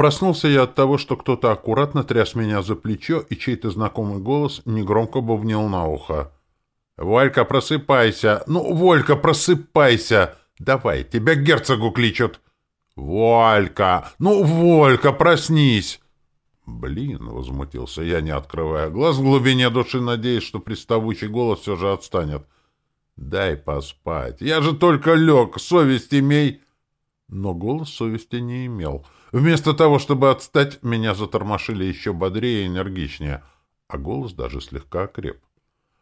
Проснулся я от того, что кто-то аккуратно тряс меня за плечо, и чей-то знакомый голос негромко бубнил на ухо. «Волька, просыпайся! Ну, Волька, просыпайся! Давай, тебя к герцогу кличут!» «Волька! Ну, Волька, проснись!» «Блин!» — возмутился я, не открывая глаз, в глубине души надеясь, что приставучий голос все же отстанет. «Дай поспать! Я же только лег! Совесть имей!» Но голос совести не имел. Вместо того, чтобы отстать, меня затормошили еще бодрее и энергичнее, а голос даже слегка окреп.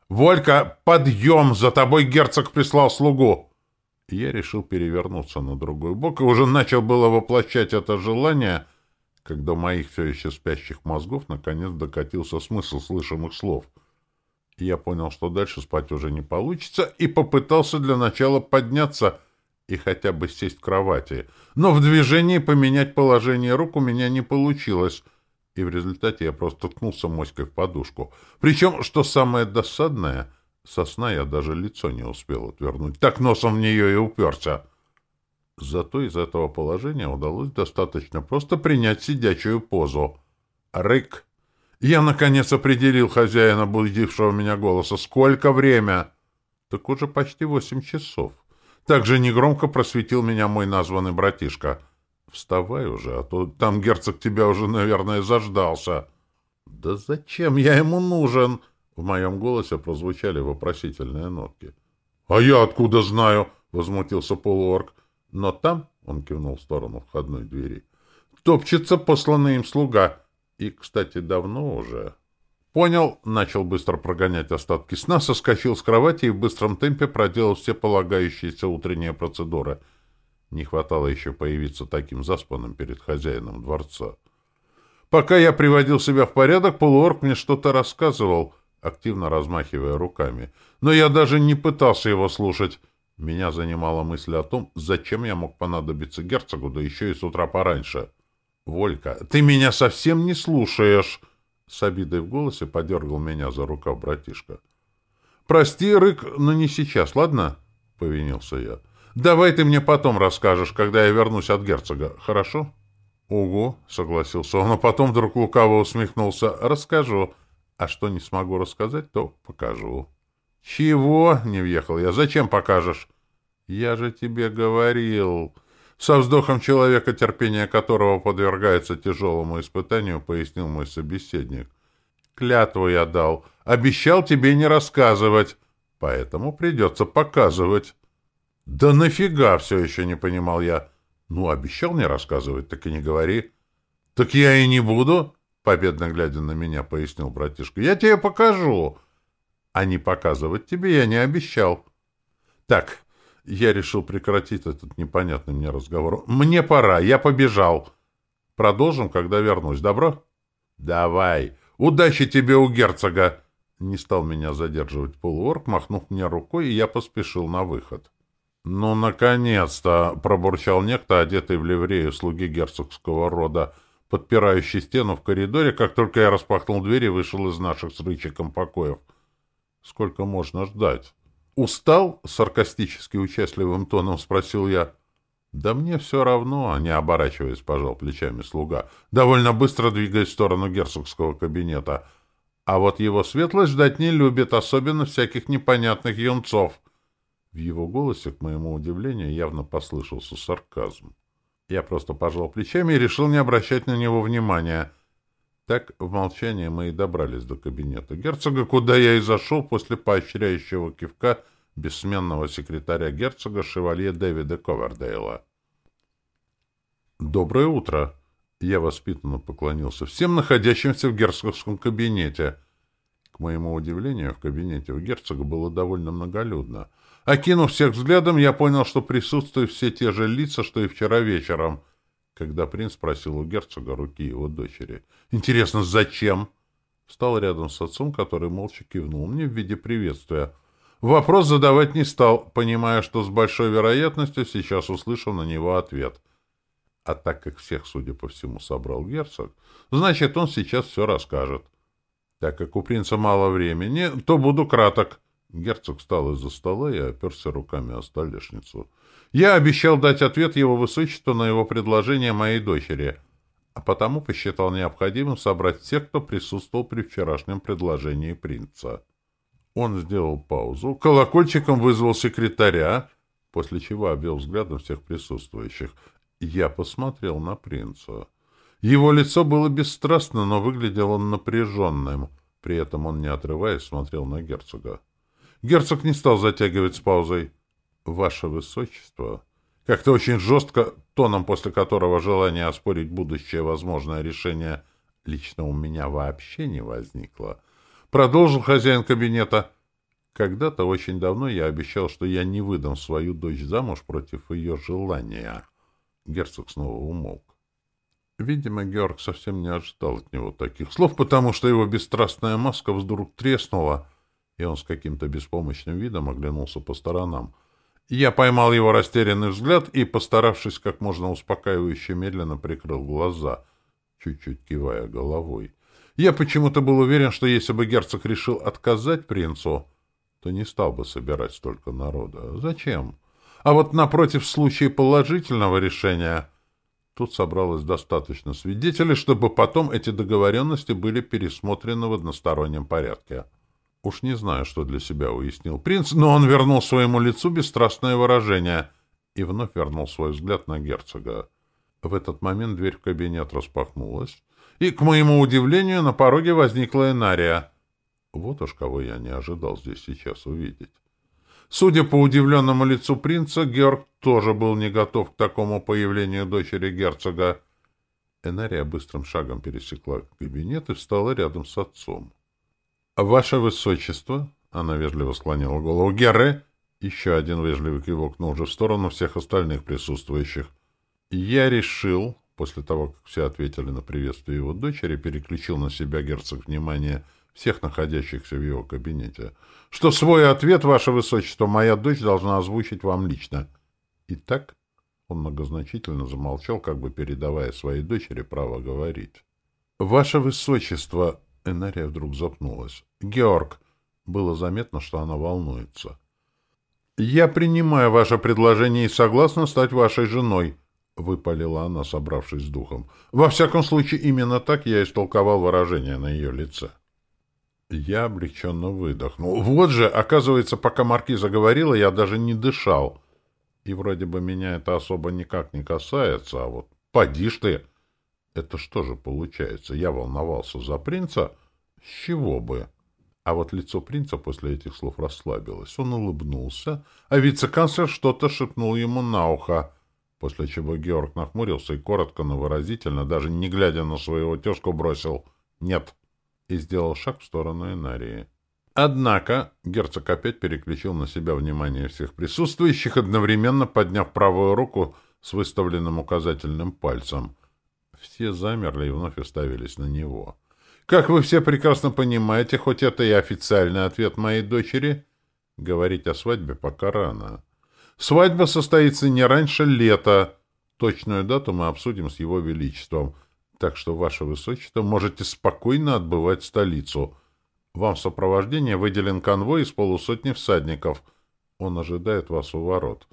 «Волька, подъем! За тобой герцог прислал слугу!» Я решил перевернуться на другой бок и уже начал было воплощать это желание, когда моих все еще спящих мозгов наконец докатился смысл слышимых слов. Я понял, что дальше спать уже не получится, и попытался для начала подняться и хотя бы сесть в кровати. Но в движении поменять положение рук у меня не получилось — и в результате я просто ткнулся моськой в подушку. Причем, что самое досадное, со сна я даже лицо не успел отвернуть, так носом в нее и уперся. Зато из этого положения удалось достаточно просто принять сидячую позу. Рык! Я, наконец, определил хозяина, будившего меня голоса. Сколько время? Так уже почти восемь часов. Также негромко просветил меня мой названный братишка — Вставай уже, а то там герцог тебя уже, наверное, заждался. Да зачем я ему нужен? В моем голосе прозвучали вопросительные нотки. А я откуда знаю? Возмутился полуорг. Но там, он кивнул в сторону входной двери, топчется посланный им слуга. И, кстати, давно уже. Понял, начал быстро прогонять остатки сна, соскочил с кровати и в быстром темпе проделал все полагающиеся утренние процедуры — не хватало еще появиться таким заспанным перед хозяином дворца. Пока я приводил себя в порядок, полуорг мне что-то рассказывал, активно размахивая руками. Но я даже не пытался его слушать. Меня занимала мысль о том, зачем я мог понадобиться герцогу, да еще и с утра пораньше. «Волька, ты меня совсем не слушаешь!» С обидой в голосе подергал меня за рукав братишка. «Прости, Рык, но не сейчас, ладно?» — повинился я. Давай ты мне потом расскажешь, когда я вернусь от герцога, хорошо? — Угу, — согласился он, а потом вдруг лукаво усмехнулся. — Расскажу. А что не смогу рассказать, то покажу. — Чего? — не въехал я. — Зачем покажешь? — Я же тебе говорил. Со вздохом человека, терпение которого подвергается тяжелому испытанию, пояснил мой собеседник. — Клятву я дал. Обещал тебе не рассказывать. Поэтому придется показывать. «Да нафига?» — все еще не понимал я. «Ну, обещал не рассказывать, так и не говори». «Так я и не буду», — победно глядя на меня, пояснил братишка. «Я тебе покажу». «А не показывать тебе я не обещал». «Так, я решил прекратить этот непонятный мне разговор. Мне пора, я побежал. Продолжим, когда вернусь. Добро?» «Давай. Удачи тебе у герцога!» Не стал меня задерживать полуорг, махнув мне рукой, и я поспешил на выход. «Ну, наконец-то!» — пробурчал некто, одетый в ливрею слуги герцогского рода, подпирающий стену в коридоре, как только я распахнул дверь и вышел из наших с рычиком покоев. «Сколько можно ждать?» «Устал?» — саркастически участливым тоном спросил я. «Да мне все равно», — не оборачиваясь, пожал плечами слуга, довольно быстро двигаясь в сторону герцогского кабинета. «А вот его светлость ждать не любит, особенно всяких непонятных юнцов». В его голосе, к моему удивлению, явно послышался сарказм. Я просто пожал плечами и решил не обращать на него внимания. Так в молчании мы и добрались до кабинета герцога, куда я и зашел после поощряющего кивка бессменного секретаря герцога шевалье Дэвида Ковердейла. «Доброе утро!» Я воспитанно поклонился всем находящимся в герцогском кабинете. К моему удивлению, в кабинете у герцога было довольно многолюдно — Окинув всех взглядом, я понял, что присутствуют все те же лица, что и вчера вечером, когда принц просил у герцога руки его дочери. «Интересно, зачем?» Встал рядом с отцом, который молча кивнул мне в виде приветствия. Вопрос задавать не стал, понимая, что с большой вероятностью сейчас услышу на него ответ. А так как всех, судя по всему, собрал герцог, значит, он сейчас все расскажет. Так как у принца мало времени, то буду краток — Герцог встал из-за стола и оперся руками о столешницу. «Я обещал дать ответ его высочеству на его предложение моей дочери. а потому посчитал необходимым собрать всех, кто присутствовал при вчерашнем предложении принца. Он сделал паузу, колокольчиком вызвал секретаря, после чего обвел взглядом всех присутствующих. Я посмотрел на принца. Его лицо было бесстрастно, но выглядел он напряженным. При этом он, не отрываясь, смотрел на герцога. Герцог не стал затягивать с паузой. «Ваше Высочество!» Как-то очень жестко, тоном после которого желание оспорить будущее возможное решение лично у меня вообще не возникло. Продолжил хозяин кабинета. Когда-то очень давно я обещал, что я не выдам свою дочь замуж против ее желания. Герцог снова умолк. Видимо, Георг совсем не ожидал от него таких слов, потому что его бесстрастная маска вдруг треснула, и он с каким-то беспомощным видом оглянулся по сторонам. Я поймал его растерянный взгляд и, постаравшись как можно успокаивающе, медленно прикрыл глаза, чуть-чуть кивая головой. Я почему-то был уверен, что если бы герцог решил отказать принцу, то не стал бы собирать столько народа. Зачем? А вот напротив, в случае положительного решения Тут собралось достаточно свидетелей, чтобы потом эти договоренности были пересмотрены в одностороннем порядке. Уж не знаю, что для себя уяснил принц, но он вернул своему лицу бесстрастное выражение и вновь вернул свой взгляд на герцога. В этот момент дверь в кабинет распахнулась, и, к моему удивлению, на пороге возникла Энария. Вот уж кого я не ожидал здесь сейчас увидеть. Судя по удивленному лицу принца, Георг тоже был не готов к такому появлению дочери герцога. Энария быстрым шагом пересекла кабинет и встала рядом с отцом. — Ваше Высочество! — она вежливо склонила голову. — Герре! Еще один вежливый кивок, но уже в сторону всех остальных присутствующих. Я решил, после того, как все ответили на приветствие его дочери, переключил на себя герцог внимание — всех находящихся в его кабинете, что свой ответ, ваше высочество, моя дочь должна озвучить вам лично. Итак, он многозначительно замолчал, как бы передавая своей дочери право говорить. Ваше высочество, Энария вдруг запнулась. Георг, было заметно, что она волнуется. Я принимаю ваше предложение и согласна стать вашей женой, выпалила она, собравшись с духом. Во всяком случае, именно так я истолковал выражение на ее лице. Я облегченно выдохнул. Вот же, оказывается, пока маркиза говорила, я даже не дышал. И вроде бы меня это особо никак не касается, а вот поди ж ты! Это что же получается? Я волновался за принца? С чего бы? А вот лицо принца после этих слов расслабилось. Он улыбнулся, а вице-канцлер что-то шепнул ему на ухо, после чего Георг нахмурился и коротко, но выразительно, даже не глядя на своего тезку, бросил «нет» и сделал шаг в сторону Энарии. Однако герцог опять переключил на себя внимание всех присутствующих, одновременно подняв правую руку с выставленным указательным пальцем. Все замерли и вновь уставились на него. Как вы все прекрасно понимаете, хоть это и официальный ответ моей дочери, говорить о свадьбе пока рано. Свадьба состоится не раньше лета. Точную дату мы обсудим с его величеством — так что, Ваше Высочество, можете спокойно отбывать столицу. Вам в сопровождение выделен конвой из полусотни всадников. Он ожидает вас у ворот.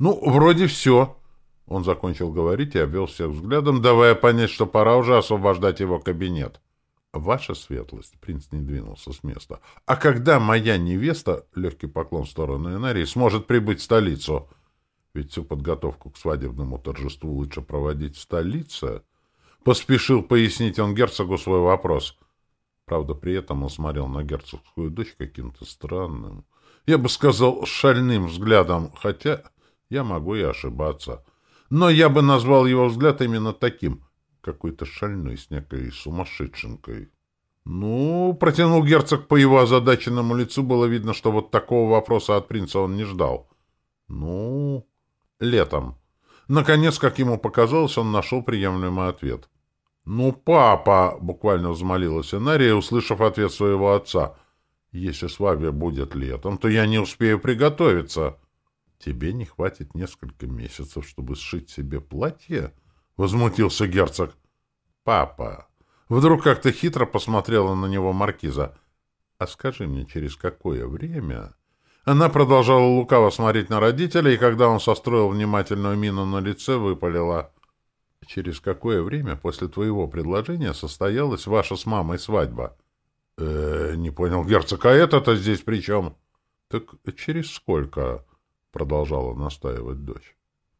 Ну, вроде все. Он закончил говорить и обвел всех взглядом, давая понять, что пора уже освобождать его кабинет. Ваша светлость, принц не двинулся с места. А когда моя невеста, легкий поклон в сторону Инарии, сможет прибыть в столицу? Ведь всю подготовку к свадебному торжеству лучше проводить в столице. Поспешил пояснить он герцогу свой вопрос. Правда, при этом он смотрел на герцогскую дочь каким-то странным, я бы сказал, шальным взглядом, хотя я могу и ошибаться. Но я бы назвал его взгляд именно таким, какой-то шальной, с некой сумасшедшенкой. Ну, протянул герцог по его озадаченному лицу, было видно, что вот такого вопроса от принца он не ждал. Ну, летом. Наконец, как ему показалось, он нашел приемлемый ответ. «Ну, папа!» — буквально взмолилась Энария, услышав ответ своего отца. «Если свадьба будет летом, то я не успею приготовиться». «Тебе не хватит несколько месяцев, чтобы сшить себе платье?» — возмутился герцог. «Папа!» Вдруг как-то хитро посмотрела на него маркиза. «А скажи мне, через какое время...» Она продолжала лукаво смотреть на родителя, и когда он состроил внимательную мину на лице, выпалила. Через какое время после твоего предложения состоялась ваша с мамой свадьба? Э, не понял герцог, а это-то здесь при чем? Так через сколько? Продолжала настаивать дочь.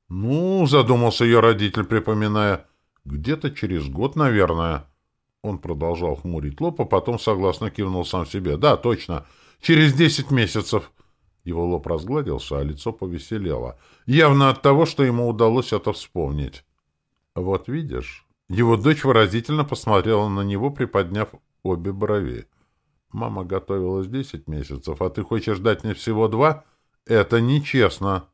Ну, задумался ее родитель, припоминая. Где-то через год, наверное. Он продолжал хмурить лоб, а потом согласно кивнул сам себе. Да, точно. Через десять месяцев. Его лоб разгладился, а лицо повеселело. Явно от того, что ему удалось это вспомнить. Вот видишь, его дочь выразительно посмотрела на него, приподняв обе брови. Мама готовилась десять месяцев, а ты хочешь дать мне всего два? Это нечестно.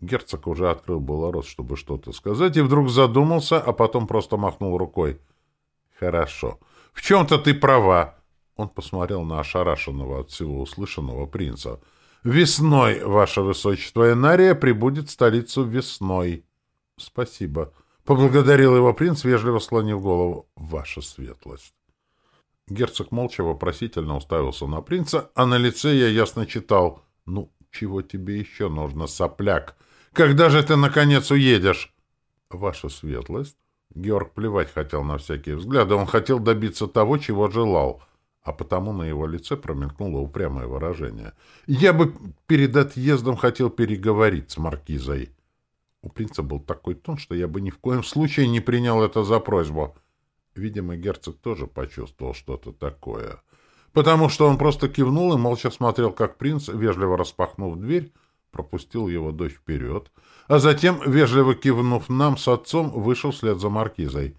Герцог уже открыл было рот, чтобы что-то сказать, и вдруг задумался, а потом просто махнул рукой. Хорошо. В чем-то ты права. Он посмотрел на ошарашенного от всего услышанного принца. Весной, ваше высочество, Энария прибудет в столицу весной. Спасибо. Поблагодарил его принц, вежливо склонив голову. Ваша светлость. Герцог молча вопросительно уставился на принца, а на лице я ясно читал. «Ну, чего тебе еще нужно, сопляк? Когда же ты, наконец, уедешь?» «Ваша светлость?» Георг плевать хотел на всякие взгляды. Он хотел добиться того, чего желал, а потому на его лице промелькнуло упрямое выражение. «Я бы перед отъездом хотел переговорить с маркизой». У принца был такой тон, что я бы ни в коем случае не принял это за просьбу. Видимо, герцог тоже почувствовал что-то такое. Потому что он просто кивнул и молча смотрел, как принц, вежливо распахнув дверь, пропустил его дочь вперед, а затем, вежливо кивнув нам с отцом, вышел вслед за маркизой.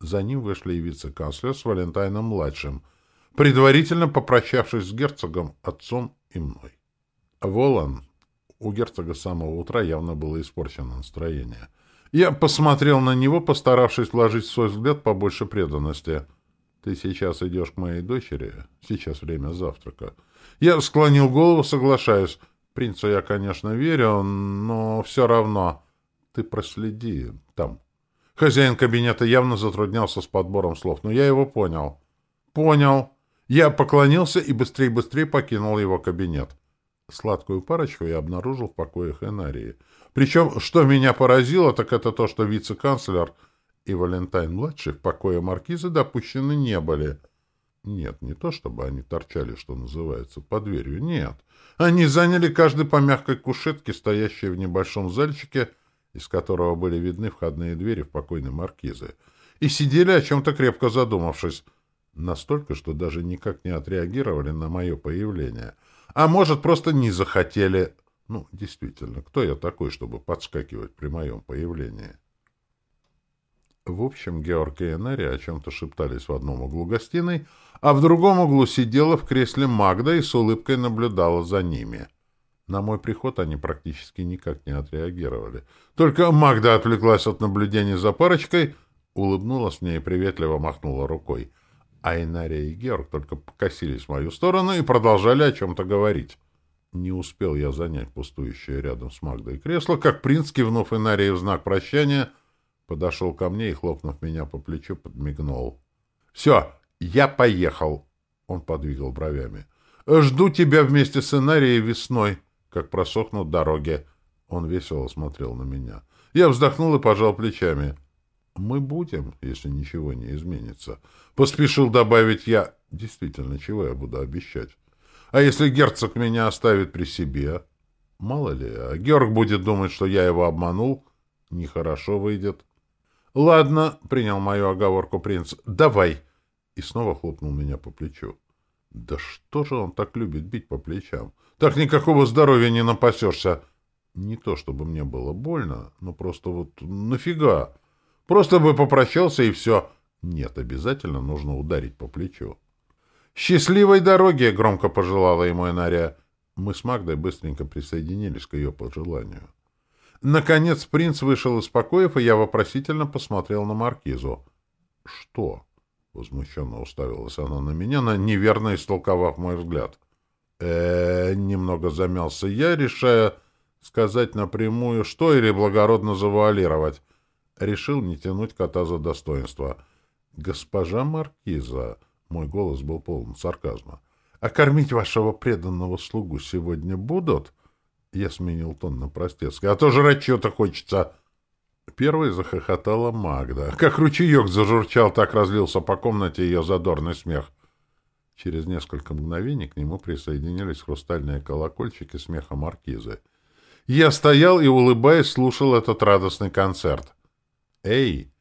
За ним вышли и вице-канцлер с Валентайном-младшим, предварительно попрощавшись с герцогом, отцом и мной. Волан, у герцога с самого утра явно было испорчено настроение. Я посмотрел на него, постаравшись вложить в свой взгляд побольше преданности. «Ты сейчас идешь к моей дочери? Сейчас время завтрака». Я склонил голову, соглашаясь. Принцу я, конечно, верю, но все равно. Ты проследи там. Хозяин кабинета явно затруднялся с подбором слов, но я его понял. Понял. Я поклонился и быстрее-быстрее покинул его кабинет. Сладкую парочку я обнаружил в покоях Энарии. Причем, что меня поразило, так это то, что вице-канцлер и Валентайн-младший в покое маркиза допущены не были. Нет, не то чтобы они торчали, что называется, под дверью, нет. Они заняли каждый по мягкой кушетке, стоящей в небольшом зальчике, из которого были видны входные двери в покойной маркизы, и сидели о чем-то крепко задумавшись, настолько, что даже никак не отреагировали на мое появление — а может, просто не захотели. Ну, действительно, кто я такой, чтобы подскакивать при моем появлении? В общем, Георг и Энери о чем-то шептались в одном углу гостиной, а в другом углу сидела в кресле Магда и с улыбкой наблюдала за ними. На мой приход они практически никак не отреагировали. Только Магда отвлеклась от наблюдения за парочкой, улыбнулась мне и приветливо махнула рукой — а Инария и Георг только покосились в мою сторону и продолжали о чем-то говорить. Не успел я занять пустующее рядом с Магдой кресло, как принц, кивнув Инарии в знак прощания, подошел ко мне и, хлопнув меня по плечу, подмигнул. — Все, я поехал! — он подвигал бровями. — Жду тебя вместе с Инарией весной, как просохнут дороги. Он весело смотрел на меня. Я вздохнул и пожал плечами. Мы будем, если ничего не изменится. Поспешил добавить я. Действительно, чего я буду обещать? А если герцог меня оставит при себе? Мало ли, а Георг будет думать, что я его обманул. Нехорошо выйдет. Ладно, принял мою оговорку принц. Давай. И снова хлопнул меня по плечу. Да что же он так любит бить по плечам? Так никакого здоровья не напасешься. Не то, чтобы мне было больно, но просто вот нафига? Просто бы попрощался и все. Нет, обязательно нужно ударить по плечу. «Счастливой дороги!» — громко пожелала ему Энария. Мы с Магдой быстренько присоединились к ее пожеланию. Наконец принц вышел из покоев, и я вопросительно посмотрел на маркизу. «Что?» — возмущенно уставилась она на меня, на неверно истолковав мой взгляд. э, -э немного замялся я, решая сказать напрямую, что или благородно завуалировать. Решил не тянуть кота за достоинство. «Госпожа Маркиза!» — мой голос был полон сарказма. «А кормить вашего преданного слугу сегодня будут?» Я сменил тон на простецкий. «А то жрать что-то хочется!» Первой захохотала Магда. Как ручеек зажурчал, так разлился по комнате ее задорный смех. Через несколько мгновений к нему присоединились хрустальные колокольчики смеха маркизы. Я стоял и, улыбаясь, слушал этот радостный концерт. «Эй!»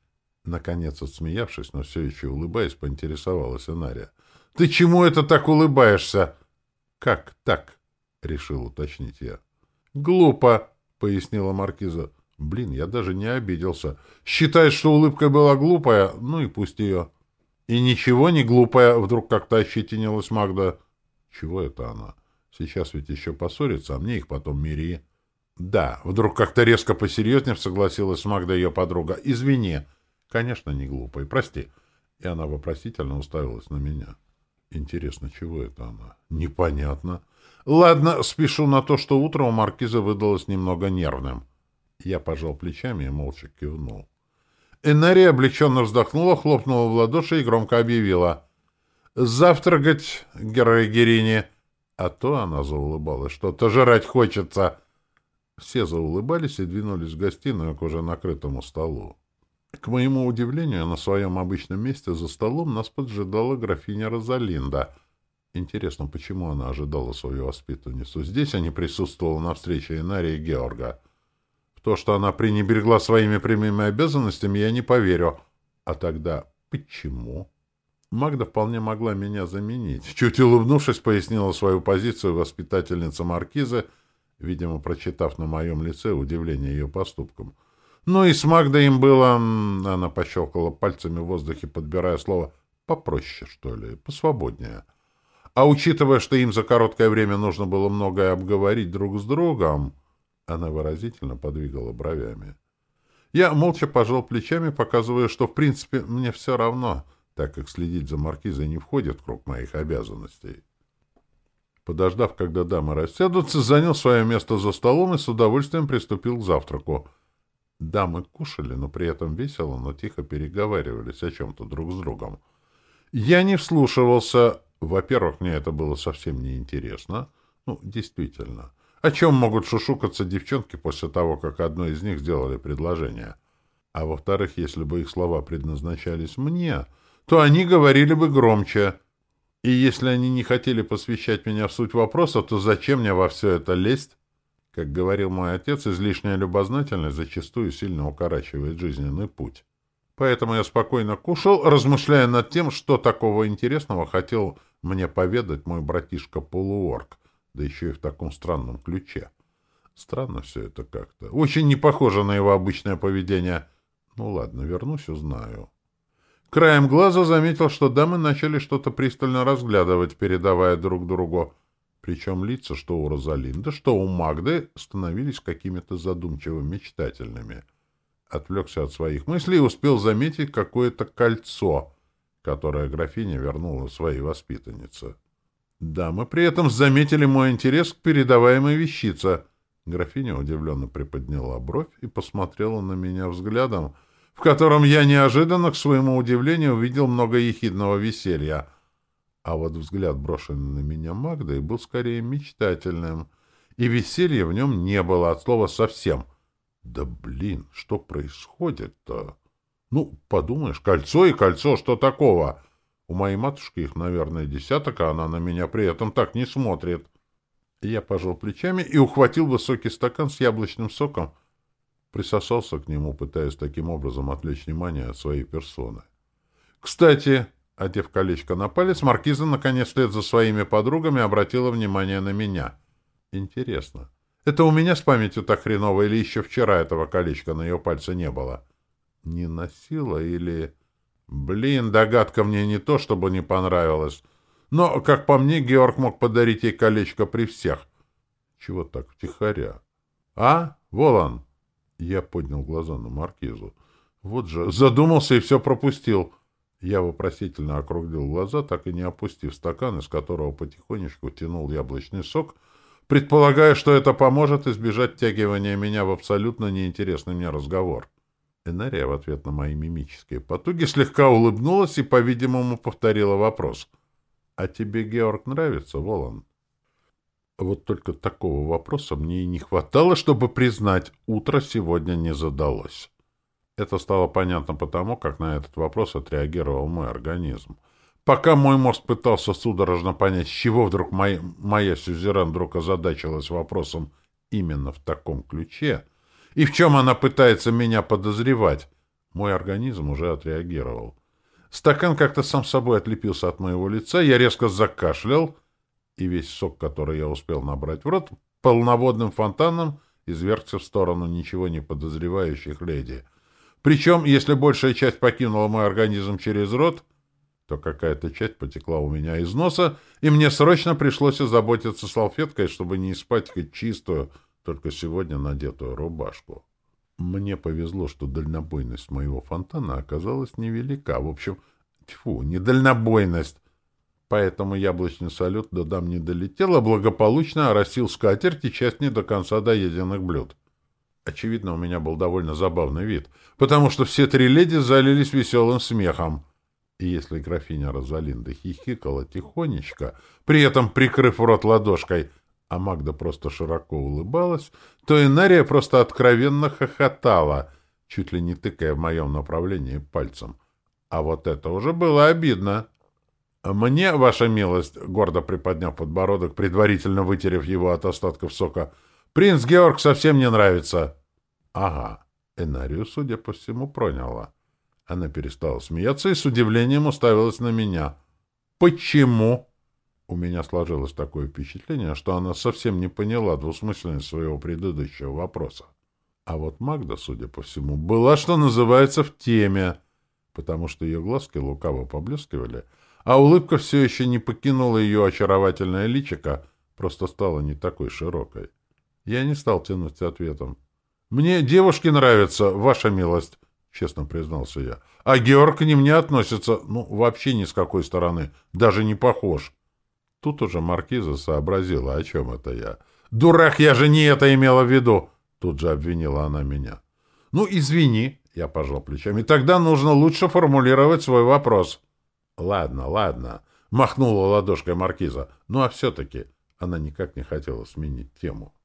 Наконец, отсмеявшись, но все еще улыбаясь, поинтересовалась Инария. «Ты чему это так улыбаешься?» «Как так?» — решил уточнить я. «Глупо!» — пояснила маркиза. Блин, я даже не обиделся. Считает, что улыбка была глупая, ну и пусть ее. И ничего не глупая, вдруг как-то ощетинилась Магда. Чего это она? Сейчас ведь еще поссорится, а мне их потом мири. Да, вдруг как-то резко посерьезнее согласилась Магда ее подруга. Извини. Конечно, не глупой, прости. И она вопросительно уставилась на меня. Интересно, чего это она? Непонятно. Ладно, спешу на то, что утро у маркиза выдалось немного нервным. Я пожал плечами и молча кивнул. Энария облегченно вздохнула, хлопнула в ладоши и громко объявила. «Завтракать, герой Герини!» А то она заулыбалась. «Что-то жрать хочется!» Все заулыбались и двинулись в гостиную к уже накрытому столу. К моему удивлению, на своем обычном месте за столом нас поджидала графиня Розалинда. Интересно, почему она ожидала свою воспитанницу? Здесь они присутствовала на встрече Инарии и Георга. То, что она пренебрегла своими прямыми обязанностями, я не поверю. А тогда почему? Магда вполне могла меня заменить. Чуть улыбнувшись, пояснила свою позицию воспитательница Маркизы, видимо, прочитав на моем лице удивление ее поступкам. Ну и с Магдой им было... Она пощелкала пальцами в воздухе, подбирая слово «попроще», что ли, «посвободнее». А учитывая, что им за короткое время нужно было многое обговорить друг с другом... Она выразительно подвигала бровями. Я молча пожал плечами, показывая, что, в принципе, мне все равно, так как следить за маркизой не входит в круг моих обязанностей. Подождав, когда дамы рассядутся, занял свое место за столом и с удовольствием приступил к завтраку. Дамы кушали, но при этом весело, но тихо переговаривались о чем-то друг с другом. Я не вслушивался. Во-первых, мне это было совсем неинтересно. Ну, действительно. О чем могут шушукаться девчонки после того, как одной из них сделали предложение? А во-вторых, если бы их слова предназначались мне, то они говорили бы громче. И если они не хотели посвящать меня в суть вопроса, то зачем мне во все это лезть? Как говорил мой отец, излишняя любознательность зачастую сильно укорачивает жизненный путь. Поэтому я спокойно кушал, размышляя над тем, что такого интересного хотел мне поведать мой братишка-полуорг да еще и в таком странном ключе. Странно все это как-то. Очень не похоже на его обычное поведение. Ну ладно, вернусь, узнаю. Краем глаза заметил, что дамы начали что-то пристально разглядывать, передавая друг другу. Причем лица, что у Розалинды, что у Магды, становились какими-то задумчивыми, мечтательными. Отвлекся от своих мыслей и успел заметить какое-то кольцо, которое графиня вернула своей воспитаннице. Дамы при этом заметили мой интерес к передаваемой вещице. Графиня удивленно приподняла бровь и посмотрела на меня взглядом, в котором я неожиданно, к своему удивлению, увидел много ехидного веселья. А вот взгляд, брошенный на меня Магдой, был скорее мечтательным, и веселья в нем не было от слова совсем. Да блин, что происходит-то? Ну, подумаешь, кольцо и кольцо, что такого? У моей матушки их, наверное, десяток, а она на меня при этом так не смотрит. Я пожал плечами и ухватил высокий стакан с яблочным соком, присосался к нему, пытаясь таким образом отвлечь внимание от своей персоны. Кстати, одев колечко на палец, маркиза, наконец, вслед за своими подругами обратила внимание на меня. Интересно, это у меня с памятью так хреново или еще вчера этого колечка на ее пальце не было? Не носила или... Блин, догадка мне не то, чтобы не понравилась. Но, как по мне, Георг мог подарить ей колечко при всех. Чего так втихаря? А, Волан? Я поднял глаза на маркизу. Вот же, задумался и все пропустил. Я вопросительно округлил глаза, так и не опустив стакан, из которого потихонечку тянул яблочный сок, предполагая, что это поможет избежать втягивания меня в абсолютно неинтересный мне разговор. Энария в ответ на мои мимические потуги слегка улыбнулась и, по-видимому, повторила вопрос. «А тебе, Георг, нравится, Волан?» Вот только такого вопроса мне и не хватало, чтобы признать, утро сегодня не задалось. Это стало понятно потому, как на этот вопрос отреагировал мой организм. Пока мой мозг пытался судорожно понять, с чего вдруг моя, моя сюзерен вдруг озадачилась вопросом именно в таком ключе, и в чем она пытается меня подозревать, мой организм уже отреагировал. Стакан как-то сам собой отлепился от моего лица, я резко закашлял, и весь сок, который я успел набрать в рот, полноводным фонтаном извергся в сторону ничего не подозревающих леди. Причем, если большая часть покинула мой организм через рот, то какая-то часть потекла у меня из носа, и мне срочно пришлось озаботиться салфеткой, чтобы не испачкать чистую, только сегодня надетую рубашку. Мне повезло, что дальнобойность моего фонтана оказалась невелика. В общем, тьфу, не дальнобойность. Поэтому яблочный салют до дам не долетел, а благополучно оросил скатерть и часть не до конца доеденных блюд. Очевидно, у меня был довольно забавный вид, потому что все три леди залились веселым смехом — и если графиня Розалинда хихикала тихонечко, при этом прикрыв рот ладошкой, а Магда просто широко улыбалась, то Инария просто откровенно хохотала, чуть ли не тыкая в моем направлении пальцем. А вот это уже было обидно. «Мне, ваша милость», — гордо приподняв подбородок, предварительно вытерев его от остатков сока, — «принц Георг совсем не нравится». «Ага». Энарию, судя по всему, проняла. Она перестала смеяться и с удивлением уставилась на меня. «Почему?» У меня сложилось такое впечатление, что она совсем не поняла двусмысленность своего предыдущего вопроса. А вот Магда, судя по всему, была, что называется, в теме, потому что ее глазки лукаво поблескивали, а улыбка все еще не покинула ее очаровательное личико, просто стала не такой широкой. Я не стал тянуть ответом. «Мне девушки нравятся, ваша милость», — честно признался я. — А Георг к ним не относится, ну, вообще ни с какой стороны, даже не похож. Тут уже маркиза сообразила, о чем это я. — Дурак, я же не это имела в виду! — тут же обвинила она меня. — Ну, извини, — я пожал плечами, — тогда нужно лучше формулировать свой вопрос. — Ладно, ладно, — махнула ладошкой маркиза. Ну, а все-таки она никак не хотела сменить тему. —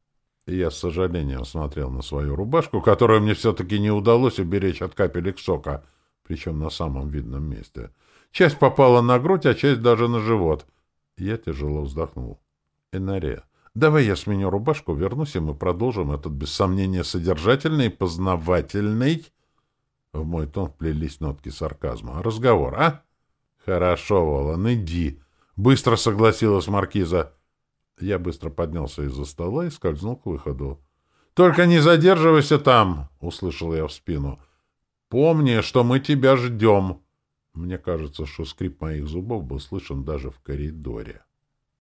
я с сожалением смотрел на свою рубашку, которую мне все-таки не удалось уберечь от капелек сока, причем на самом видном месте. Часть попала на грудь, а часть даже на живот. Я тяжело вздохнул. Энаре, давай я сменю рубашку, вернусь, и мы продолжим этот, без сомнения, содержательный познавательный... В мой тон вплелись нотки сарказма. Разговор, а? Хорошо, Волан, иди. Быстро согласилась маркиза. Я быстро поднялся из-за стола и скользнул к выходу. «Только не задерживайся там!» — услышал я в спину. «Помни, что мы тебя ждем!» Мне кажется, что скрип моих зубов был слышен даже в коридоре.